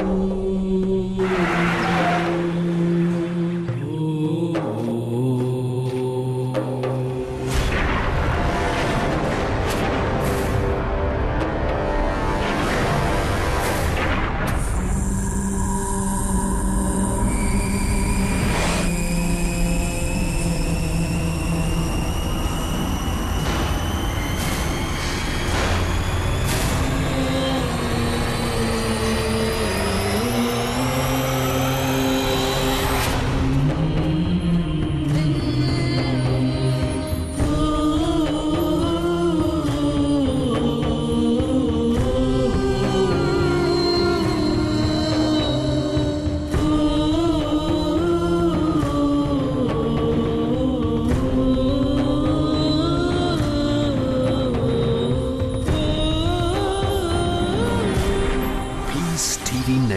Oh.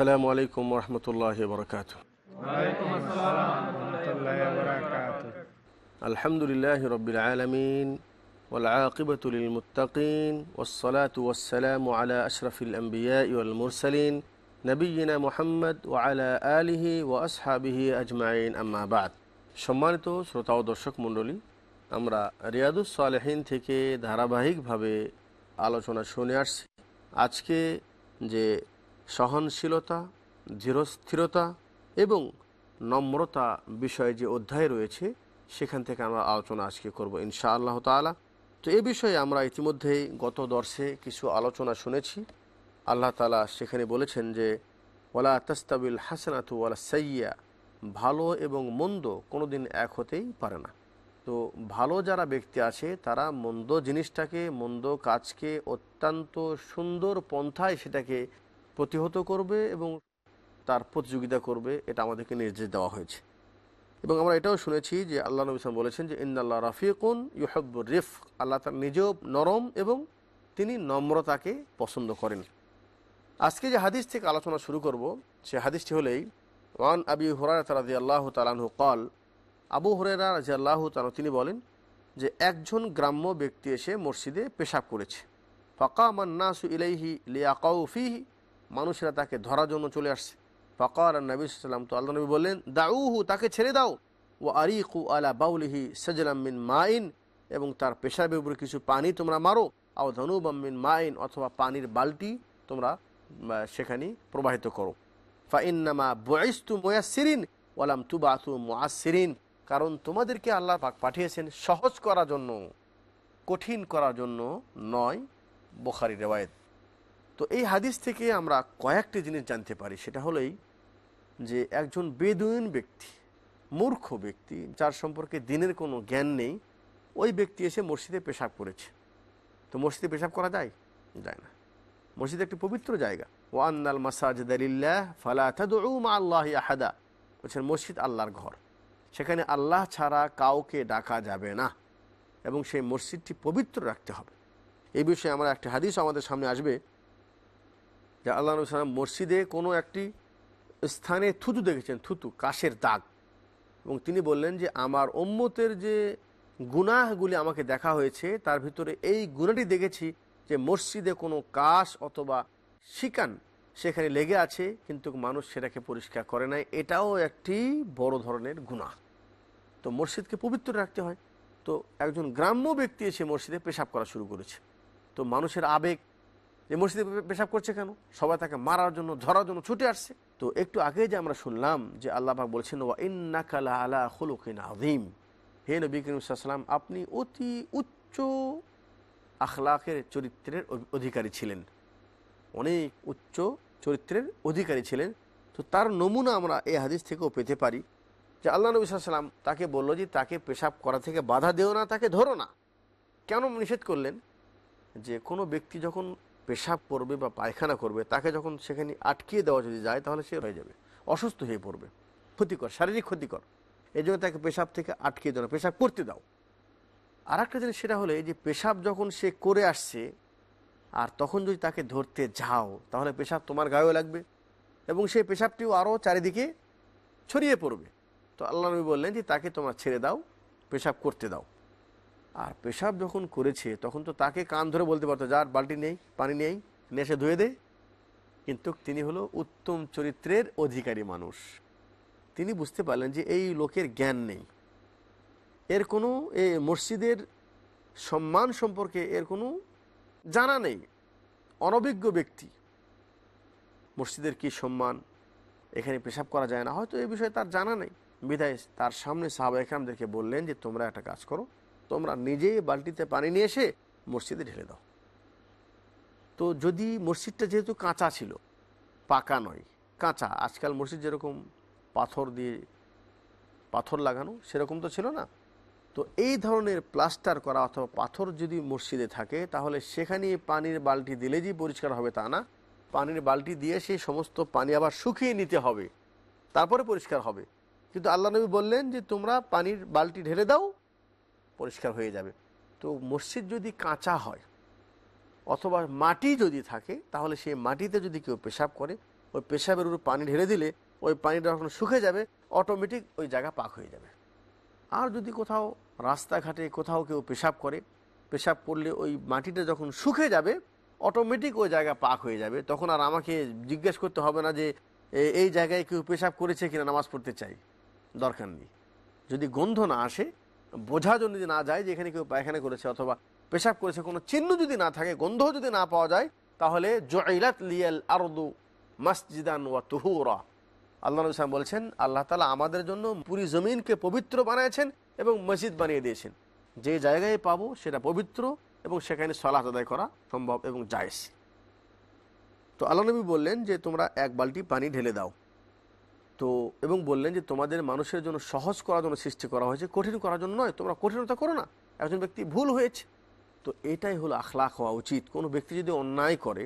السلام عليكم ورحمة الله وبركاته الحمد لله رب العالمين والعاقبة للمتقين والصلاة والسلام على أشرف الأنبياء والمرسلين نبينا محمد وعلى آله وأصحابه أجمعين أما بعد সম্মানিত শ্রোতা ও দর্শক মণ্ডলী আমরা রিয়াদুস সালেহীন থেকে ধারাবাহিকভাবে আলোচনা শুনে আসছি আজকে যে সহনশীলতা, ধীরস্থিরতা এবং নম্রতা বিষয়ে যে অধ্যায় রয়েছে, সেখান থেকে আমরা আলোচনা আজকে করব ইনশা আল্লাহ তালা তো এ বিষয়ে আমরা ইতিমধ্যেই গত দর্শে কিছু আলোচনা শুনেছি। আল্লাহ তালা সেখানে বলেছেন যে ওলা তস্তাবিল হাসানাতু ওয়ালা সাইয়া ভালো এবং মন্দ কোনো দিন এক হতেই পারে না। তো ভালো যারা ব্যক্তি আছে, তারা মন্দ জিনিসটাকে, মন্দ কাজকে অত্যন্ত সুন্দর পন্থায় সেটাকে প্রতিহত করবে এবং তার প্রতিযোগিতা করবে, এটা আমাদেরকে নির্দেশ দেওয়া হয়েছে। এবং আমরা এটাও শুনেছি যে আল্লাহ নবী ইসলাম বলেছেন যে ইন্দাল্লাহ রাফিকুন ইউহব্বুর রিফ আল্লাহ তার নিজেও নরম এবং তিনি নম্রতাকে পছন্দ করেন। আজকে যে হাদিস থেকে আলোচনা শুরু করব, সে হাদিসটি হলেই, ওয়ান আবি হুরারা আল্লাহ তালাহু কল আবু হুরেরা রাজি আল্লাহ তালা তিনি বলেন যে, একজন গ্রাম্য ব্যক্তি এসে মসজিদে পেশাব করেছে। ফকা মান্নাসু ইলাইহি লিয়াকাউ ফিহি। মানুষেরা তাকে ধরার জন্য চলে আসছে। ফকার নবী সাল্লাম তো আল্লাহ নবী বললেন, দাউহু, তাকে ছেড়ে দাও। ও আরিকু আলা বাউলিহি সজলামিন মাইন। এবং তার পেশাবের উপরে কিছু পানি তোমরা মারো। আও ধনুবাম্মিন মাইন, অথবা পানির বালতি তোমরা সেখানে প্রবাহিত করো। ফাইন্নামা বয়স্তু ময়াসিরিন ওয়ালাম তুবাতু মোয়াসিরিন কারণ তোমাদেরকে আল্লাহ পাক পাঠিয়েছেন সহজ করার জন্য, কঠিন করার জন্য নয়, বোখারি রেওয়ায়ত। তো এই হাদিস থেকে আমরা কয়েকটি জিনিস জানতে পারি। সেটা হলেই যে একজন বেদুইন ব্যক্তি, মূর্খ ব্যক্তি, যার সম্পর্কে দিনের কোনো জ্ঞান নেই, ওই ব্যক্তি এসে মসজিদে পেশাব করেছে। তো মসজিদে পেশাব করা যায়? যায় না। মসজিদ একটি পবিত্র জায়গা। ওয়ান্নাল মাসাজিদ আলিল্লাহ ফালাহমা আল্লাহ আহাদা। বলছেন, মসজিদ আল্লাহর ঘর। সেখানে আল্লাহ ছাড়া কাউকে ডাকা যাবে না এবং সেই মসজিদটি পবিত্র রাখতে হবে। এই বিষয়ে আমরা একটি হাদিস আমাদের সামনে আসবে। যে আল্লাহ নবী সালাম মসজিদে কোনো একটি স্থানে থুতু দেখেছেন, থুতু, কাশের দাগ। এবং তিনি বললেন যে, আমার ওম্মতের যে গুনাহগুলি আমাকে দেখা হয়েছে, তার ভিতরে এই গুণাটি দেখেছি যে, মসজিদে কোনো কাশ অথবা শিকান সেখানে লেগে আছে, কিন্তু মানুষ সেটাকে পরিষ্কার করে নাই। এটাও একটি বড় ধরনের গুণা তো মসজিদকে পবিত্র রাখতে হয়। তো একজন গ্রাম্য ব্যক্তি এসে মসজিদে পেশাব করা শুরু করেছে। তো মানুষের আবেগ যে মসজিদে পেশাব করছে কেন? সবাই তাকে মারার জন্য, ধরার জন্য ছুটে আসছে। তো একটু আগে যে আমরা শুনলাম যে আল্লাহ পাক বলছেন, ওয়া ইন্নাকালা আলা খুলুকিন আযীম। হে নবী করিম সাল্লাম আপনি অতি উচ্চ আখলাকের চরিত্রের অধিকারী ছিলেন। অনেক উচ্চ চরিত্রের অধিকারী ছিলেন। তো তার নমুনা আমরা এই হাদিস থেকেও পেতে পারি যে আল্লাহ নবী সাল্লাম তাকে বলল যে তাকে পেশাব করা থেকে বাধা দেও না, তাকে ধরো না। কেন নিষেধ করলেন? যে কোনো ব্যক্তি যখন পেশাব করবে বা পায়খানা করবে, তাকে যখন সেখানে আটকিয়ে দেওয়া যদি যায়, তাহলে সে হয়ে যাবে, অসুস্থ হয়ে পড়বে। ক্ষতিকর, শারীরিক ক্ষতিকর। এই জন্য তাকে পেশাব থেকে আটকিয়ে দেওয়া, পেশাব করতে দাও। আর একটা জিনিস সেটা হলো যে পেশাব যখন সে করে আসছে, আর তখন যদি তাকে ধরতে যাও, তাহলে পেশাব তোমার গায়েও লাগবে এবং সেই পেশাবটিও আরও চারিদিকে ছড়িয়ে পড়বে। তো আল্লাহ নবী বললেন যে, তাকে তোমার ছেড়ে দাও, পেশাব করতে দাও। আর পেশাব যখন করেছে, তখন তো তাকে কান ধরে বলতে পারতো, যার বালতি নেই, পানি নেই নেশে ধুয়ে দে। কিন্তু তিনি হলো উত্তম চরিত্রের অধিকারী মানুষ। তিনি বুঝতে পারলেন যে এই লোকের জ্ঞান নেই। এর কোনো, এ মসজিদের সম্মান সম্পর্কে এর কোনো জানা নেই। অনভিজ্ঞ ব্যক্তি। মসজিদের কি সম্মান? এখানে পেশাব করা যায় না। হয়তো এই বিষয়ে তার জানা নেই। বিধায় তার সামনে সাহাবা একরামদেরকে বললেন যে, তোমরা একটা কাজ করো তোমরা নিজেই বালতিতে পানি নিয়ে এসে মসজিদে ঢেলে দাও। তো যদি মসজিদটা যেহেতু কাঁচা ছিল, পাকা নয়, কাঁচা, আজকাল মসজিদ যেরকম পাথর দিয়ে পাথর লাগানো সেরকম তো ছিল না। তো এই ধরনের প্লাস্টার করা অথবা পাথর যদি মসজিদে থাকে, তাহলে সেখানে পানির বালতি দিলে যে পরিষ্কার হবে তা না। পানির বালতি দিয়ে সেই সমস্ত পানি আবার শুকিয়ে নিতে হবে, তারপরে পরিষ্কার হবে। কিন্তু আল্লাহ নবী বললেন যে তোমরা পানির বালতি ঢেলে দাও পরিষ্কার হয়ে যাবে। তো মসজিদ যদি কাঁচা হয় অথবা মাটি যদি থাকে, তাহলে সেই মাটিতে যদি কেউ পেশাব করে, ওই পেশাবের উপর পানি ঢেলে দিলে ওই পানিটা যখন শুকে যাবে অটোমেটিক ওই জায়গা পাক হয়ে যাবে। আর যদি কোথাও রাস্তাঘাটে কোথাও কেউ পেশাব করে, পেশাব করলে ওই মাটিটা যখন শুকে যাবে অটোমেটিক ওই জায়গা পাক হয়ে যাবে। তখন আর আমাকে জিজ্ঞেস করতে হবে না যে এই জায়গায় কেউ পেশাব করেছে কিনা? নামাজ পড়তে চাই। দরকার নেই। যদি গন্ধ না আসে বোঝা যদি না যায় যে এখানে কেউ পায়খানা করেছে অথবা পেশাব করেছে, কোনো চিহ্ন যদি না থাকে গন্ধ যদি না পাওয়া যায়, তাহলে জয়লাত লিয়াল আরদু মসজিদান ওয়া তুহুরা। আল্লাহ নবী বলছেন, আল্লাহ তালা আমাদের জন্য পুরি জমিনকে পবিত্র বানিয়েছেন এবং মসজিদ বানিয়ে দিয়েছেন। যে জায়গায় পাবো সেটা পবিত্র এবং সেখানে সলাহ আদায় করা সম্ভব এবং জায়েজ। তো আল্লাহ নবী বললেন যে তোমরা এক বালতি পানি ঢেলে দাও। তো, এবং বললেন যে তোমাদের মানুষের জন্য সহজ করার জন্য সৃষ্টি করা হয়েছে, কঠিন করার জন্য নয়, তোমরা কঠিনতা করো না। একজন ব্যক্তি ভুল হয়েছে। তো এটাই হলো আখলাখ হওয়া উচিত। কোনো ব্যক্তি যদি অন্যায় করে,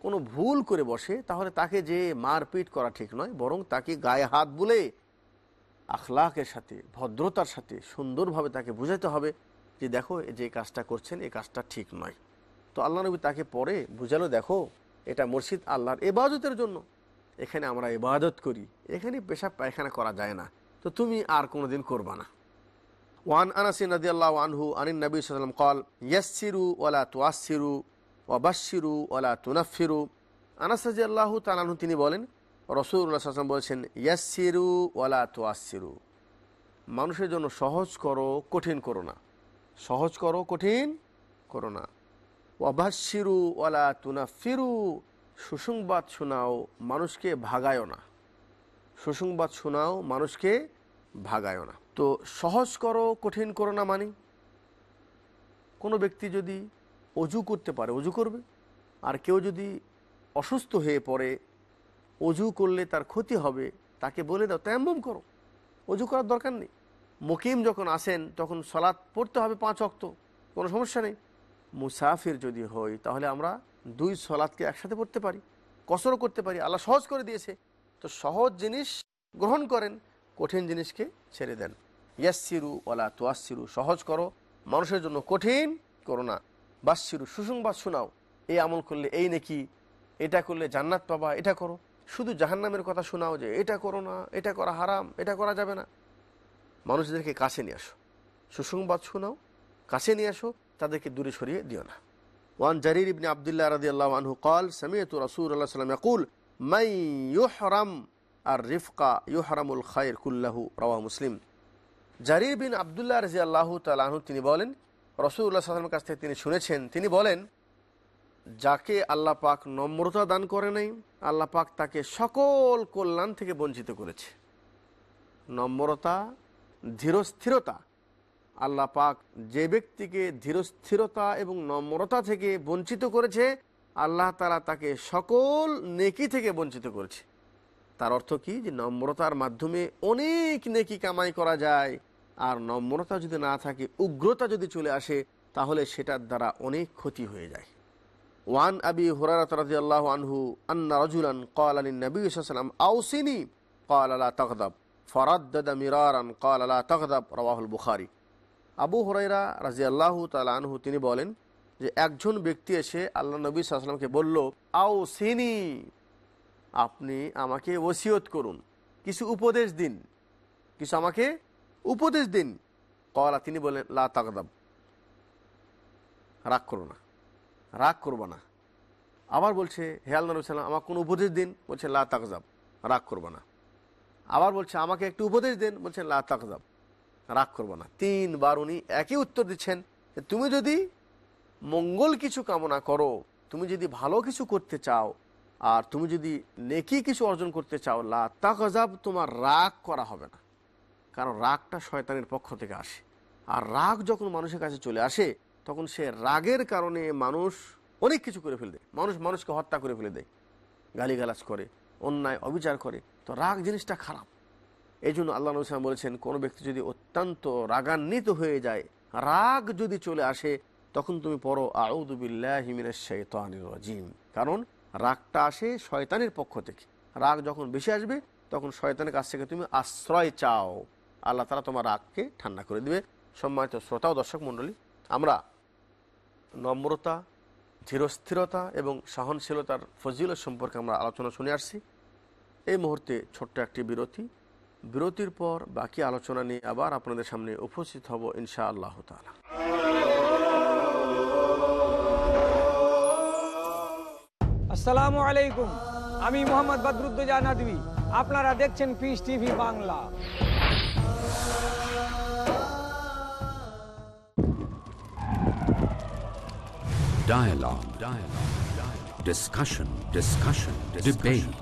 কোনো ভুল করে বসে, তাহলে তাকে যে মারপিট করা ঠিক নয়, বরং তাকে গায়ে হাত বলে আখলাকের সাথে, ভদ্রতার সাথে, সুন্দরভাবে তাকে বুঝাতে হবে যে দেখো যে কাজটা করছেন এই কাজটা ঠিক নয়। তো আল্লাহ নবী তাকে পরে বুঝালো, দেখো, এটা মসজিদ আল্লাহর এবাজতের জন্য। এখানে আমরা ইবাদত করি। এখানে পেশাব পায়খানা করা যায় না। তো তুমি আর কোনো দিন করবা না। ওয়ান আনাসি নদী আল্লাহ আনহু আনিন নবী সাল্লাম কল ইয়াসিরু ওলা তোয়াসিরু ওয়াবাসিরু ওলা তুনাফিরু আনাস রাজি আল্লাহ তালানহু তিনি বলেন রসুল্লাহ সাল্লাম বলছেন ইয়াসিরু ওলা তোয়াসিরু মানুষের জন্য সহজ করো, কঠিন করো না। সহজ করো, কঠিন করো না। ওয়াবাসিরু ওলা তুনাফিরু সুসংবাদ শোনাও মানুষকে ভাগায়ও না। সুসংবাদ শোনাও মানুষকে ভাগায়ও না। তো সহজ করো, কঠিন করো না মানি। কোনো ব্যক্তি যদি অজু করতে পারে, অজু করবে। আর কেউ যদি অসুস্থ হয়ে পড়ে, অজু করলে তার ক্ষতি হবে, তাকে বলে দাও তেমন করো। অজু করার দরকার নেই। মুকিম যখন আসেন, তখন সলাৎ পড়তে হবে পাঁচ অক্ত কোনো সমস্যা নেই। মুসাফির যদি হই, তাহলে আমরা দুই সলাৎকে একসাথে পড়তে পারি, কসরও করতে পারি, আল্লাহ সহজ করে দিয়েছে। তো সহজ জিনিস গ্রহণ করেন, কঠিন জিনিসকে ছেড়ে দেন। ইয়াসিরু ওলা তোয়াসিরু সহজ করো, মানুষের জন্য কঠিন করো না। বাসিরু সুসংবাদ শোনাও, এই আমল করলে এই নাকি, এটা করলে জান্নাত পাবা, এটা করো। শুধু জাহান্নামের কথা শোনাও যে এটা করো না, এটা করা হারাম, এটা করা যাবে না। মানুষদেরকে কাছে নিয়ে আসো। সুসংবাদ শোনাও, কাছে নিয়ে আসো, তাদেরকে দূরে সরিয়ে দিও না। ওয়ান জারির ইবনে আবদুল্লাহ রাদি আল্লাহ আনহু কল সামিয়তু রাসূল আল্লাহ সাল্লাম ইয়াকুল মাই ইউহরাম আর রিফকা ইউহরামুল খায়ের কুল্লাহু রাওয়া মুসলিম জারির বিন আবদুল্লাহ রাজি আল্লাহ তালাহু তিনি বলেন, রসুল্লাহ সাল্লামের কাছ থেকে তিনি শুনেছেন তিনি বলেন, যাকে আল্লাহ পাক নম্রতা দান করে নাই, আল্লাহ পাক তাকে সকল কল্যাণ থেকে বঞ্চিত করেছে। নম্রতা, ধীরস্থিরতা আল্লাহ পাক যে ব্যক্তিকে ধীরস্থিরতা এবং নম্রতা থেকে বঞ্চিত করেছে, আল্লাহ তারা তাকে সকল নেকি থেকে বঞ্চিত করেছে। তার অর্থ কি? যে নম্রতার মাধ্যমে অনেক নেকি কামাই করা যায়, আর নম্রতা যদি না থাকে, উগ্রতা যদি চলে আসে, তাহলে সেটার দ্বারা অনেক ক্ষতি হয়ে যায়। ওয়ান আবি হুরারাত আল্লাহ আনহু, আন্না রাজুলান কাল আলী নবী সালাম আউসিনী আউসিনি ক্বালা লা তাগদাব। মিরারান ক্বালা লা তাগদাব, রাওয়াহুল বুখারী। আবু হুরাইরা রাজিয়াল্লাহু তাআলা আনহু, তিনি বলেন যে একজন ব্যক্তি এসে আল্লাহ নবী সাল্লামকে বলল, আও সিনি, আপনি আমাকে ওসিয়ত করুন, কিছু উপদেশ দিন, কিছু আমাকে উপদেশ দিন। কলা, তিনি বলেন, লা তাকদাব রাগ করো না, রাগ করব না। আবার বলছে, হে আল্লাহ নবী সাল্লাম আমাকে কোনো উপদেশ দিন? বলছে, লা তাকজাব রাগ করব না। আবার বলছে, আমাকে একটু উপদেশ দিন? বলছেন লা তাকজাব রাগ করব না। তিনবার উনি একই উত্তর দিচ্ছেন তুমি যদি মঙ্গল কিছু কামনা করো, তুমি যদি ভালো কিছু করতে চাও, আর তুমি যদি নেকি কিছু অর্জন করতে চাও, লা তাকজাব তোমার রাগ করা হবে না। কারণ রাগটা শয়তানের পক্ষ থেকে আসে। আর রাগ যখন মানুষের কাছে চলে আসে, তখন সে রাগের কারণে মানুষ অনেক কিছু করে ফেলে দেয়। মানুষ মানুষকে হত্যা করে ফেলে দেয়, গালিগালাজ করে, অন্যায়, অবিচার করে। তো রাগ জিনিসটা খারাপ। এই জন্য আল্লাহ নবী বলেছেন, কোনো ব্যক্তি যদি অত্যন্ত রাগান্বিত হয়ে যায়, রাগ যদি চলে আসে, তখন তুমি পড়ো আউদুবিল্লাহিমিনাজিম কারণ রাগটা আসে শয়তানের পক্ষ থেকে। রাগ যখন বেশি আসবে, তখন শয়তানের কাছ থেকে তুমি আশ্রয় চাও। আল্লাহ তারা তোমার রাগকে ঠান্ডা করে দিবে। সম্মানিত শ্রোতা ও দর্শক মণ্ডলী, আমরা নম্রতা, ধীরস্থিরতা এবং সহনশীলতার ফজিলত সম্পর্কে আমরা আলোচনা শুনে আসছি। এই মুহূর্তে ছোট্ট একটি বিরতি। বিরতির পর বাকি আলোচনা নিয়ে আবার আপনাদের সামনে উপস্থিত হব ইনশা আল্লাহ তালা আসসালামু আলাইকুম আমি মোহাম্মদ বদরুদ্দোজা নদী আপনারা দেখছেন peace TV Bangla Dialogue. Dialogue. Dialogue. Discussion. Discussion. Debate.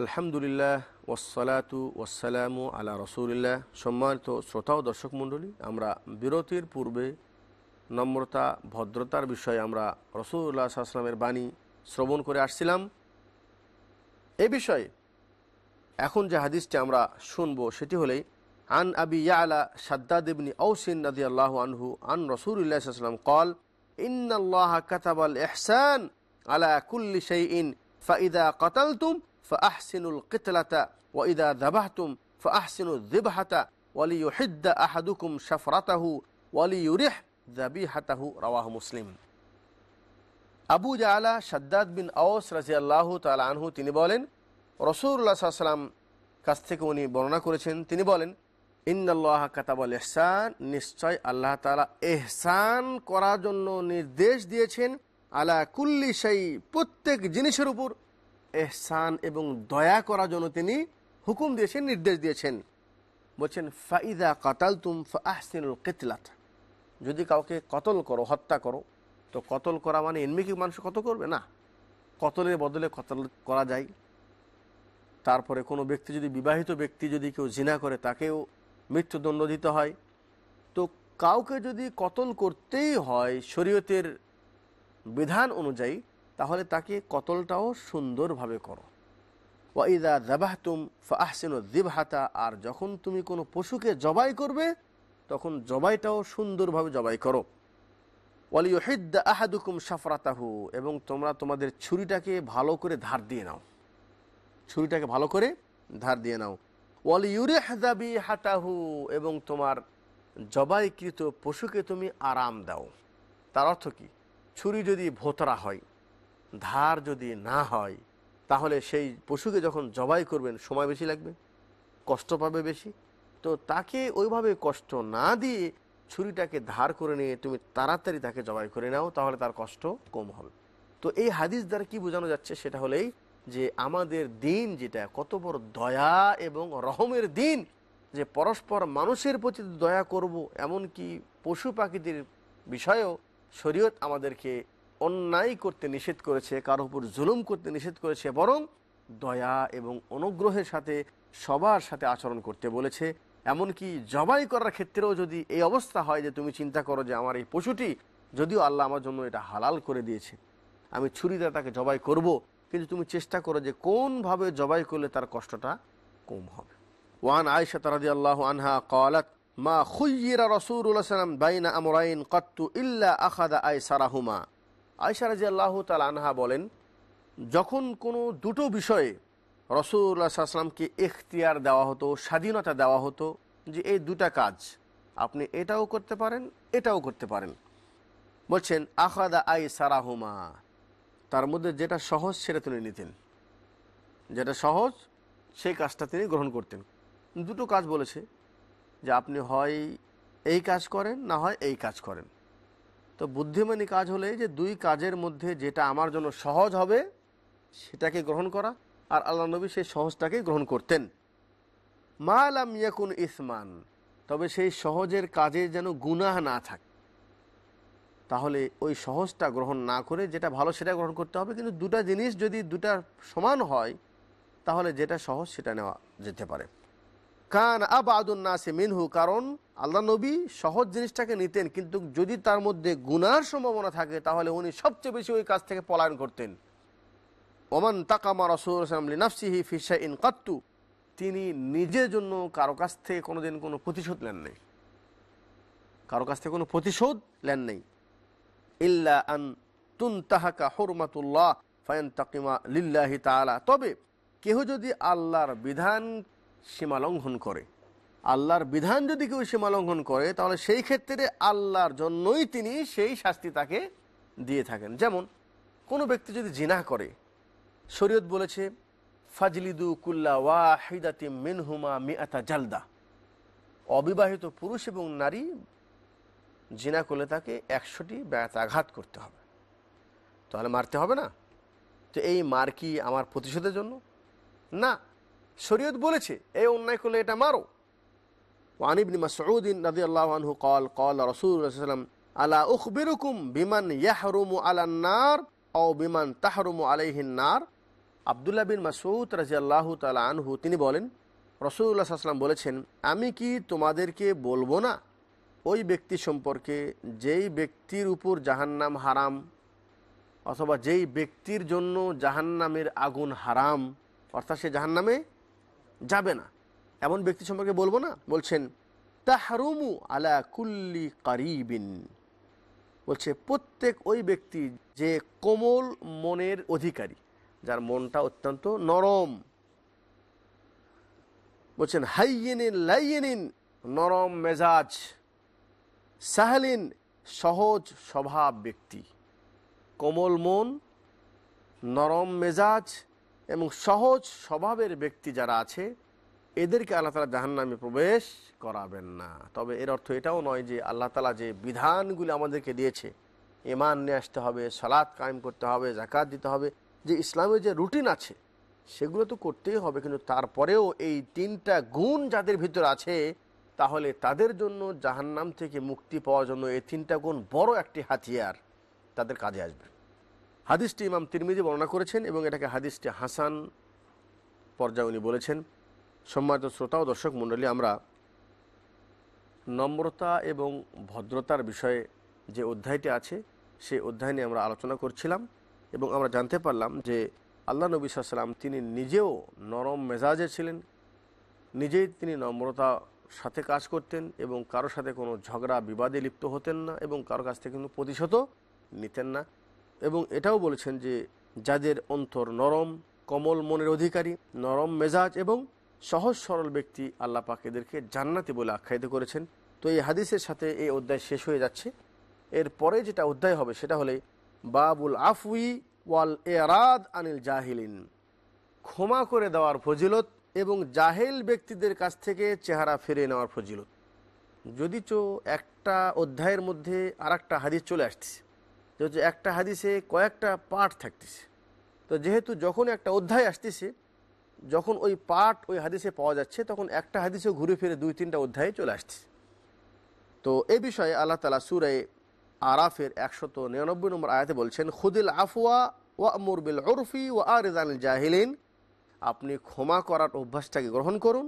আলহামদুলিল্লাহ ওসালাতু ওসালামু আলা রসুলিল্লাহ। সম্মানিত শ্রোতা ও দর্শক মণ্ডলী, আমরা বিরতির পূর্বে নম্রতা, ভদ্রতার বিষয়ে আমরা রসুল্লাহ আসলামের বাণী শ্রবণ করে আসছিলাম। এ বিষয়ে এখন যে হাদিসটি আমরা শুনব, সেটি হলেই আন আবি ইয়ালা সাদ্দাদ ইবনি আউসিন নদী আল্লাহ আনহু, আন রসুল্লাহাম কল, ইন্নাল্লাহ কাতাবাল এহসান আলা কুল্লি শাইইন, ফাইদা কাতালতুম ফাহসিনুল কিতলাতা ওয়াইদা দাবাহতুম ফাহসিনুল দিবাহাতা ওয়ালি ইউহিদ্দা আহাদুকুম সাফরাতাহু ওয়ালি ইউরিহ দাবিহাতাহু রাওয়াহ মুসলিম আবু জালা সাদ্দাদ বিন আওস রাজি আল্লাহ আনহু তিনি বলেন রসুল্লা সাল্লাম কাছ থেকে উনি বর্ণনা করেছেন, তিনি বলেন ইন্দাল্লাহ কাতাবল এহসান নিশ্চয় আল্লাহ তালা এহসান করার জন্য নির্দেশ দিয়েছেন, আলা কুল্লি সেই প্রত্যেক জিনিসের উপর। এহসান এবং দয়া করার জন্য তিনি হুকুম দিয়েছেন, নির্দেশ দিয়েছেন। বলছেন, ফাইদা কাতাল তুম ফাহসিনুল কেতলাত। যদি কাউকে কতল করো, হত্যা করো, তো কতল করা মানে এমনি কি মানুষ কত করবে? না। কতলের বদলে কতল করা যায়। তারপরে কোনো ব্যক্তি যদি, বিবাহিত ব্যক্তি যদি কেউ জিনা করে, তাকেও মৃত্যুদণ্ড দিতে হয়। তো কাউকে যদি কতল করতেই হয়, শরীয়তের বিধান অনুযায়ী তাহলে তাকে কতলটাও সুন্দরভাবে করো। ওয়াইদা জাবাহতুম ফাহসিন দিবহাতা আর যখন তুমি কোনো পশুকে জবাই করবে, তখন জবাইটাও সুন্দরভাবে জবাই করো। ওয়ালিউহিদ্দা আহাদুকুম সাফরাতাহু এবং তোমরা তোমাদের ছুরিটাকে ভালো করে ধার দিয়ে নাও। ছুরিটাকে ভালো করে ধার দিয়ে নাও। ওয়ালিউরেহদাবি হাতাহু এবং তোমার জবাইকৃত পশুকে তুমি আরাম দাও। তার অর্থ কি? ছুরি যদি ভোতরা হয় ধার যদি না হয়, তাহলে সেই পশুকে যখন জবাই করবেন, সময় বেশি লাগবে? কষ্ট পাবে বেশি? তো তাকে ওইভাবে কষ্ট না দিয়ে ছুরিটাকে ধার করে নিয়ে তুমি তাড়াতাড়ি তাকে জবাই করে নাও, তাহলে তার কষ্ট কম হবে। তো এই হাদিস দ্বারা কি বোঝানো যাচ্ছে? সেটা হলেই যে আমাদের দিন যেটা, কত বড় দয়া এবং রহমের দিন যে পরস্পর মানুষের প্রতি দয়া করব, এমনকি পশু পাখিদের বিষয়েও শরীয়ত আমাদেরকে অন্যায় করতে নিষেধ করেছে, কারও উপর জুলুম করতে নিষেধ করেছে, বরং দয়া এবং অনুগ্রহের সাথে সবার সাথে আচরণ করতে বলেছে। এমনকি জবাই করার ক্ষেত্রেও যদি এই অবস্থা হয় যে তুমি চিন্তা করো যে আমার এই পশুটি, যদিও আল্লাহ আমার জন্য এটা হালাল করে দিয়েছে। আমি ছুরি দিয়ে তাকে জবাই করব, কিন্তু তুমি চেষ্টা করো যে কোনভাবে জবাই করলে তার কষ্টটা কম হবে। ওয়ান আয়সা তারাদি আল্লাহ আনহা কলাত, মা খুইরা রসুল্লাহ সাল্লাম বাইনা আমরাইন কত্তু ইল্লা আখাদা আয় সারাহুমা আয়সা রাজি আল্লাহ তাল আনহা বলেন, যখন কোনো দুটো বিষয়ে রসুল্লাহ সাল্লামকে এখতিয়ার দেওয়া হতো, স্বাধীনতা দেওয়া হতো, যে এই দুটা কাজ, আপনি এটাও করতে পারেন, এটাও করতে পারেন। বলছেন, আখাদা আই সারাহুমা তার মধ্যে যেটা সহজ সেটা তিনি নিতেন। যেটা সহজ, সেই কাজটা তিনি গ্রহণ করতেন। দুটো কাজ বলেছে, যে আপনি হয় এই কাজ করেন, না হয় এই কাজ করেন। তো বুদ্ধিমানী কাজ হলে যে দুই কাজের মধ্যে যেটা আমার জন্য সহজ হবে, সেটাকে গ্রহণ করা, আর আল্লাহ নবী সেই সহজটাকেই গ্রহণ করতেন। মালাম ইয়াকুন ইসমান, তবে সেই সহজের কাজে যেন গুনাহ না থাকে। তাহলে ওই সহজটা গ্রহণ না করে যেটা ভালো সেটা গ্রহণ করতে হবে, কিন্তু দুটা জিনিস যদি দুটা সমান হয়, তাহলে যেটা সহজ সেটা নেওয়া যেতে পারে। কান আবাদুন্নাসে মিনহু, কারণ আল্লাহ নবী সহজ জিনিসটাকে নিতেন, কিন্তু যদি তার মধ্যে গুনার সম্ভাবনা থাকে, তাহলে উনি সবচেয়ে বেশি ওই কাজ থেকে পলায়ন করতেন। ওমান তাকামা রসুলাম লিনাফসিহি ফিসা ইন কাত্তু, তিনি নিজের জন্য কারও কাছ থেকে কোনোদিন কোনো প্রতিশোধ নেন নেই। কারও কাছ থেকে কোনো প্রতিশোধ নেন নেই। ইল্লা আন তুন তাহাকা হরমাতুল্লাহ ফায়ন তাকিমা লিল্লাহি তালা তবে কেহ যদি আল্লাহর বিধান সীমা লঙ্ঘন করে। আল্লাহর বিধান যদি কেউ সীমা লঙ্ঘন করে, তাহলে সেই ক্ষেত্রে আল্লাহর জন্যই তিনি সেই শাস্তি তাকে দিয়ে থাকেন। যেমন, কোনো ব্যক্তি যদি জিনা করে, শরীয়ত বলেছে, ফাজলিদু কুল্লা ওয়াহিদাতি মিনহুমা মিয়াতা জালদা। অবিবাহিত পুরুষ এবং নারী জিনা করলে তাকে একশোটি আঘাত করতে হবে। তাহলে মারতে হবে না? তো এই মার কি আমার প্রতিশোধের জন্য? না। শরীয়ত বলেছে এই অন্যায় করলে এটা মারো। ওয়ানিবনি মাসউদ্দিন রাজি আল্লাহ আনহু কল কল সাল্লাম আলা উখবিরুকুম বিমান ইয়াহরুমু আলান্নার ও বিমান আলাইহিন নার? আবদুল্লাহ বিন মাসউদ রাজি আল্লাহ আনহু, তিনি বলেন রসুল্লাহ সাল্লাম বলেছেন, আমি কি তোমাদেরকে বলব না? ওই ব্যক্তি সম্পর্কে যেই ব্যক্তির উপর জাহান্নাম হারাম, অথবা যেই ব্যক্তির জন্য জাহান্নামের আগুন হারাম, অর্থাৎ সে জাহান্নামে যাবে না। এমন ব্যক্তি সম্পর্কে বলব না। বলছেন, তাহারুমু আলা কুল্লি কারিবিন। বলছে, প্রত্যেক ওই ব্যক্তি যে কোমল মনের অধিকারী, যার মনটা অত্যন্ত নরম। বলছেন, হাইয়েনিন লাইয়েনিন, নরম মেজাজ, সাহালিন, সহজ স্বভাব ব্যক্তি। কোমল মন, নরম মেজাজ এবং সহজ স্বভাবের ব্যক্তি যারা আছে, এদেরকে আল্লাহ তালা জাহান্নামে প্রবেশ করাবেন না। তবে এর অর্থ এটাও নয় যে আল্লাহ তালা যে বিধানগুলি আমাদেরকে দিয়েছে ইমান নিয়ে আসতে হবে সালাদ কায়েম করতে হবে জাকাত দিতে হবে, যে ইসলামের যে রুটিন আছে, সেগুলো তো করতেই হবে, কিন্তু তারপরেও এই তিনটা গুণ যাদের ভিতর আছে, তাহলে তাদের জন্য জাহান্নাম থেকে মুক্তি পাওয়ার জন্য এই তিনটা গুণ বড় একটি হাতিয়ার তাদের কাজে আসবে। হাদিসটি ইমাম তিরমিজি বর্ণনা করেছেন এবং এটাকে হাদিসটি হাসান পর্যায়ে উনি বলেছেন। সম্মানিত শ্রোতা ও দর্শক মণ্ডলী, আমরা নম্রতা এবং ভদ্রতার বিষয়ে যে অধ্যায়টি আছে, সেই অধ্যায় নিয়ে আমরা আলোচনা করছিলাম এবং আমরা জানতে পারলাম যে আল্লাহ নবী সাল্লাম তিনি নিজেও নরম মেজাজে ছিলেন, নিজেই তিনি নম্রতা সাথে কাজ করতেন এবং কারোর সাথে কোনো ঝগড়া বিবাদে লিপ্ত হতেন না এবং কারও কাছ থেকে কোনো প্রতিশোধও নিতেন না। এবং এটাও বলেছেন যে যাদের অন্তর নরম, কমল মনের অধিকারী, নরম মেজাজ এবং সহজ সরল ব্যক্তি আল্লাহ পাক এদেরকে জান্নাতি বলে আখ্যায়িত করেছেন। তো এই হাদিসের সাথে এই অধ্যায় শেষ হয়ে যাচ্ছে। এর পরে যেটা অধ্যায় হবে সেটা হলে বাবুল আফুই ওয়াল এরাদ আনিল জাহিলিন। ক্ষমা করে দেওয়ার ফজিলত এবং জাহেল ব্যক্তিদের কাছ থেকে চেহারা ফিরে নেওয়ার ফজিলত। যদি চো একটা অধ্যায়ের মধ্যে আর একটা হাদিস চলে আসতেছে। যেহেতু একটা হাদিসে কয়েকটা পাঠ থাকতেছে। তো যেহেতু যখন একটা অধ্যায় আসতেছে, যখন ওই পাঠ ওই হাদিসে পাওয়া যাচ্ছে, তখন একটা হাদিসে ঘুরে ফিরে দুই, তিনটা অধ্যায়ে চলে আসছে তো এ বিষয়ে আল্লাহ তালা সুরায় আরাফের একশত নিরানব্বই নম্বর আয়াতে বলছেন, খুদিল আফওয়া ওয়া আমুর বিল উরফি ও আর জাহিলিন। আপনি ক্ষমা করার অভ্যাসটাকে গ্রহণ করুন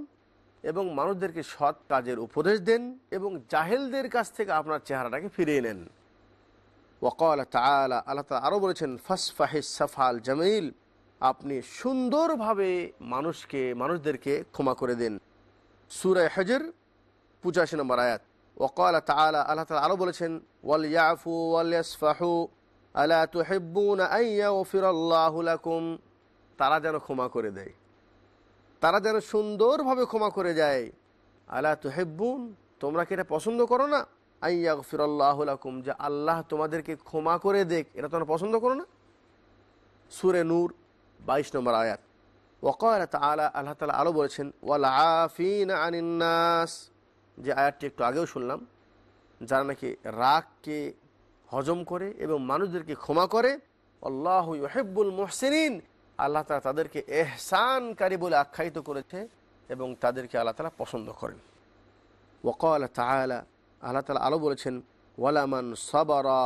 এবং মানুষদেরকে সৎ কাজের উপদেশ দেন এবং জাহেলদের কাছ থেকে আপনার চেহারাটাকে ফিরিয়ে নেন। ওয়াকাল তালা আল্লাহ তালা আরও বলেছেন ফাসফাহিস সাফাল জামিল আপনি সুন্দরভাবে মানুষকে, মানুষদেরকে ক্ষমা করে দেন। সুরায় হজর, পঁচাশি নম্বর আয়াত। ওকাল তালা আল্লাহ তালা আরও বলেছেন, ওয়াল ইয়াফু ওয়াল ইয়াসফাহু, আলা তুহিব্বুন আইয়া ওফিরাল্লাহু লাকুম তারা যেন ক্ষমা করে দেয়। তারা যেন সুন্দরভাবে ক্ষমা করে যায় আলা তুহেব্বুন তোমরা কি এটা পছন্দ করো না? আইয়া যে আল্লাহ তোমাদেরকে ক্ষমা করে দেখ। এটা তোমরা পছন্দ করো না? সুরে নূর, বাইশ নম্বর আয়াত। ওকাল তালা আল্লাহ তালা আরও বলেছেন, ওয়াল আফিন আনিন্নাস যে আয়াতটি একটু আগেও শুনলাম, যারা নাকি রাগকে হজম করে এবং মানুষদেরকে ক্ষমা করে, আল্লাহ ইহেব্বুল মোহসেনিন। আল্লাহ তালা তাদেরকে এহসানকারী বলে আখ্যায়িত করেছে এবং তাদেরকে আল্লাহ তালা পছন্দ করেন। ওকাল তালা আল্লাহ তালা আরও বলেছেন, ওয়ালামান সাবারা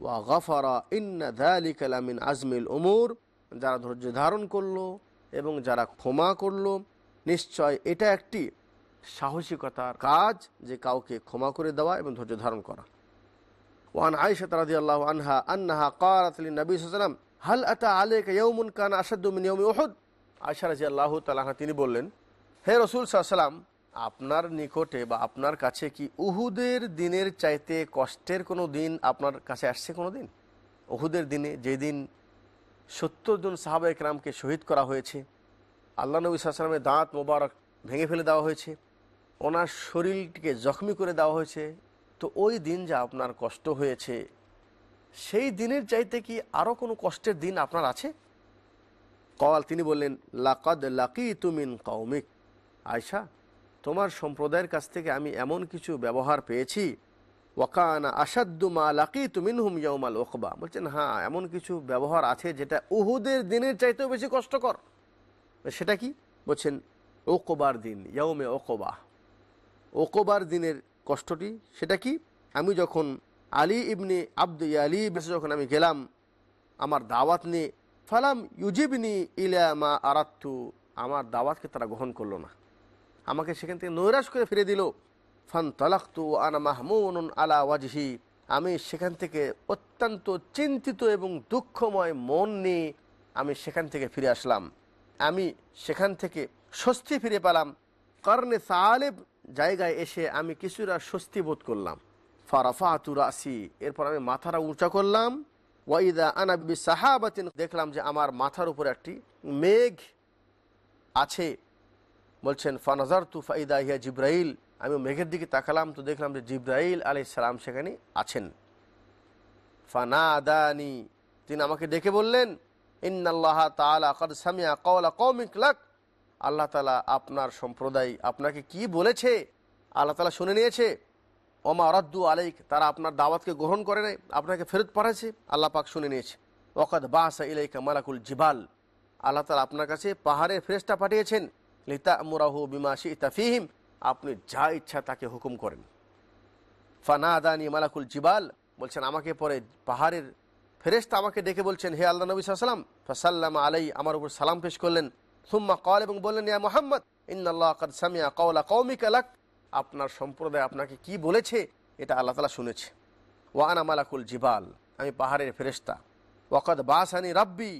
ওয়া গফারা ইন্না দালি কালামিন আজমিল উমুর। যারা ধৈর্য ধারণ করল এবং যারা ক্ষমা করল, নিশ্চয় এটা একটি সাহসিকতার কাজ যে কাউকে ক্ষমা করে দেওয়া এবং ধৈর্য ধারণ করা। ওয়ান আয়সা রাজি আল্লাহ আনহা আন্নাহা কারাত নবী সাল্লাম হাল আতা আলেক ইয়ৌমুন কান আসাদুমিন ইয়মি ওহুদ আয়সা রাজি আল্লাহ তালাহা তিনি বললেন, হে রসুল সাল্লাম আপনার নিকটে বা আপনার কাছে কি উহুদের দিনের চাইতে কষ্টের কোনো দিন আপনার কাছে আসছে কোনো দিন? উহুদের দিনে যেদিন সত্তর জন সাহাবা একরামকে শহীদ করা হয়েছে, আল্লাহ নবী সাল্লামের দাঁত মোবারক ভেঙে ফেলে দেওয়া হয়েছে, ওনার শরীরটিকে জখমি করে দেওয়া হয়েছে, তো ওই দিন যা আপনার কষ্ট হয়েছে, সেই দিনের চাইতে কি আরও কোনো কষ্টের দিন আপনার আছে? কওয়াল তিনি বললেন, লাকাদ লাকি তুমিন কৌমিক আয়সা তোমার সম্প্রদায়ের কাছ থেকে আমি এমন কিছু ব্যবহার পেয়েছি। ওয়াকানা আসাদ্দু মা লাকি তুমিন হুম ইয়মাল ওকবা বলছেন হ্যাঁ এমন কিছু ব্যবহার আছে যেটা উহুদের দিনের চাইতেও বেশি কষ্টকর। সেটা কি? বলছেন ওকোবার দিন ইয়মে ওকোবা ওকোবার দিনের কষ্টটি, সেটা কি? আমি যখন আলী ইবনি আব্দ আলী বেশি যখন আমি গেলাম, আমার দাওয়াত নিয়ে, ফালাম ইউজিবনি ইলা মা আরাত্তু আমার দাওয়াতকে তারা গ্রহণ করল না। আমাকে সেখান থেকে নৈরাশ করে ফিরে দিল। ফান তলাক্তু আনা মাহমুন আলা ওয়াজহি। আমি সেখান থেকে অত্যন্ত চিন্তিত এবং দুঃখময় মন নিয়ে আমি সেখান থেকে ফিরে আসলাম। আমি সেখান থেকে স্বস্তি ফিরে পেলাম। কারণে সালেব জায়গায় এসে আমি কিছুটা স্বস্তি বোধ করলাম। ফারাফা তুরাসি এরপর আমি মাথাটা উঁচা করলাম। ওয়াইদা আনাবি সাহাবাতিন, দেখলাম যে আমার মাথার উপর একটি মেঘ আছে। বলছেন ফানাজার তু ফাইদা হিয়া জিব্রাইল। আমি মেঘের দিকে তাকালাম, তো দেখলাম যে জিব্রাইল আলি সালাম সেখানে আছেন। ফানা আদানি তিনি আমাকে ডেকে বললেন, ইন্নাল্লাহ তালা কদ সামিয়া কওলা কৌমিক লাক। আল্লাহ তালা আপনার সম্প্রদায় আপনাকে কি বলেছে? আল্লাহ তালা শুনে নিয়েছে, ওমা রদ্দু আলাইক। তারা আপনার দাওয়াতকে গ্রহণ করে নেয় আপনাকে ফেরত পাঠাচ্ছে আল্লাহ পাক শুনে নিয়েছে। ওকদ বাসা ইলাইকা মালাকুল জিবাল। আল্লাহ তালা আপনার কাছে পাহাড়ের ফ্রেস্টা পাঠিয়েছেন লিতা বিমাশি তাফিহিম আপনি যা ইচ্ছা তাকে হুকুম করেন। ফানা আদানি মালাকুল জিবাল, বলছেন, আমাকে পরে পাহাড়ের ফেরেস্তা আমাকে ডেকে বলছেন, হে আল্লাহ নবী সাল্লাম ফাসাল্লাম আলাই আমার উপর সালাম পেশ করলেন। সুম্মা কল এবং বললেন, ইয়া মোহাম্মদ কদ সামিয়া কওলা কৌমিক আলাক আপনার সম্প্রদায় আপনাকে কি বলেছে? এটা আল্লাহ তালা শুনেছে। ওয়ানা মালাকুল জিবাল, আমি পাহাড়ের ফেরেস্তা ওয়াকদ বাসানি রাব্বি,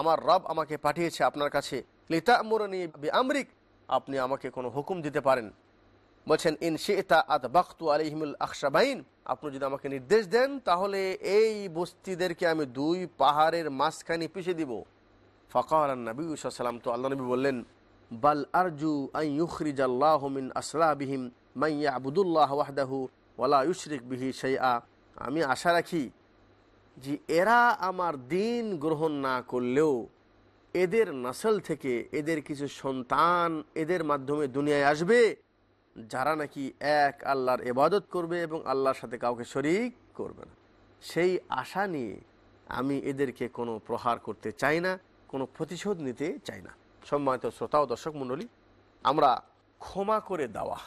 আমার রব আমাকে পাঠিয়েছে আপনার কাছে। আমরিক আপনি আমাকে কোনো হুকুম দিতে পারেন। বলছেন, ইন শেতা আত বাক্তু আলিহিমুল আকশাবাইন আপনি যদি আমাকে নির্দেশ দেন, তাহলে এই বস্তিদেরকে আমি দুই পাহাড়ের মাঝখানে পিছিয়ে দিব। ফকাল নবী সাল্লাম তো আল্লাহ নবী বললেন, বাল আরজু আই ইউখরিজ আল্লাহ মিন আসলাবিহিম মাইয়া আবুদুল্লাহ ওয়াহদাহু ওয়ালা ইউশরিক বিহি শাইআ। আমি আশা রাখি যে এরা আমার দিন গ্রহণ না করলেও এদের নাসল থেকে এদের কিছু সন্তান এদের মাধ্যমে দুনিয়ায় আসবে, যারা নাকি এক আল্লাহর এবাদত করবে এবং আল্লাহর সাথে কাউকে শরিক করবে না। সেই আশা নিয়ে আমি এদেরকে কোনো প্রহার করতে চাই না, কোনো প্রতিশোধ নিতে চাই না। সম্মানিত শ্রোতা ও দর্শক মণ্ডলী, আমরা ক্ষমা করে দেওয়া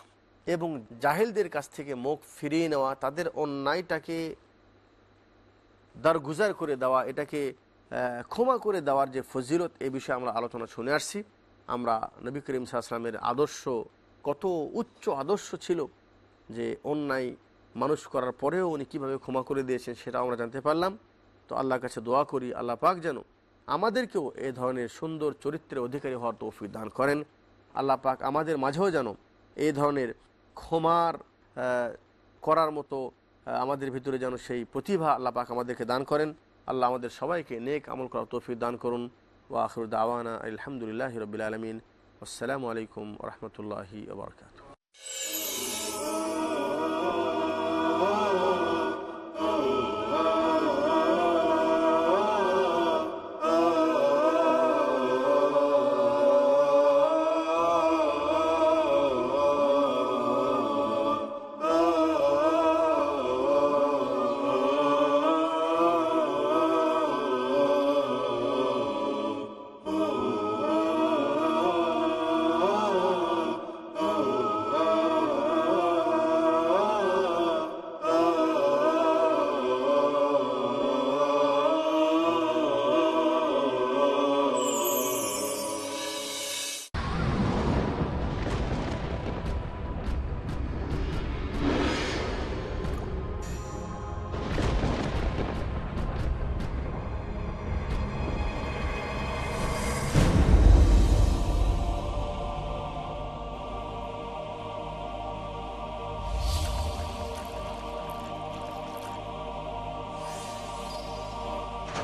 এবং জাহেলদের কাছ থেকে মুখ ফিরিয়ে নেওয়া, তাদের অন্যায়টাকে দারগুজার করে দেওয়া, এটাকে ক্ষমা করে দেওয়ার যে ফজিলত, এ বিষয়ে আমরা আলোচনা শুনে আসছি। আমরা নবী করিম সাহসালামের আদর্শ, কত উচ্চ আদর্শ ছিল যে অন্যায় মানুষ করার পরেও উনি কীভাবে ক্ষমা করে দিয়েছেন সেটা আমরা জানতে পারলাম। তো আল্লাহর কাছে দোয়া করি, আল্লাহ পাক যেন আমাদেরকেও এ ধরনের সুন্দর চরিত্রের অধিকারী হওয়ার তৌফিক দান করেন। আল্লাহ পাক আমাদের মাঝেও যেন এই ধরনের ক্ষমার করার মতো আমাদের ভিতরে যেন সেই প্রতিভা আল্লাহ পাক আমাদেরকে দান করেন। আল্লাহ আমাদের সবাইকে নেক আমল করা তৌফিক দান করুন। ও আখরুদ দাওয়ানা আলহামদুলিল্লাহ রবিল আলমিন। আসসালামু আলাইকুম রহমতুল্লাহি আবরকাত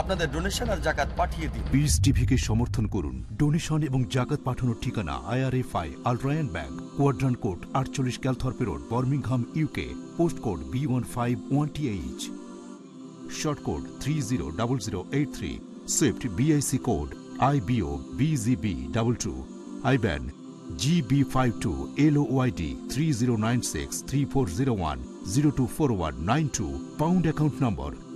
আপনাদের ডোনেশন আর জাকাত পাঠিয়ে দিন। পিস টিভিকে সমর্থন করুন। ডোনেশন এবং জাকাত পাঠানোর ঠিকানা IRFI Al Rayan bank Quadrant court আটচল্লিশ Calthorpe road Birmingham UK post code B one five one TH sort code three zero double zero eight three swift BIC code IBO BGB double two IBAN GB five two L YD three zero nine six three four zero one zero two four nine two pound account number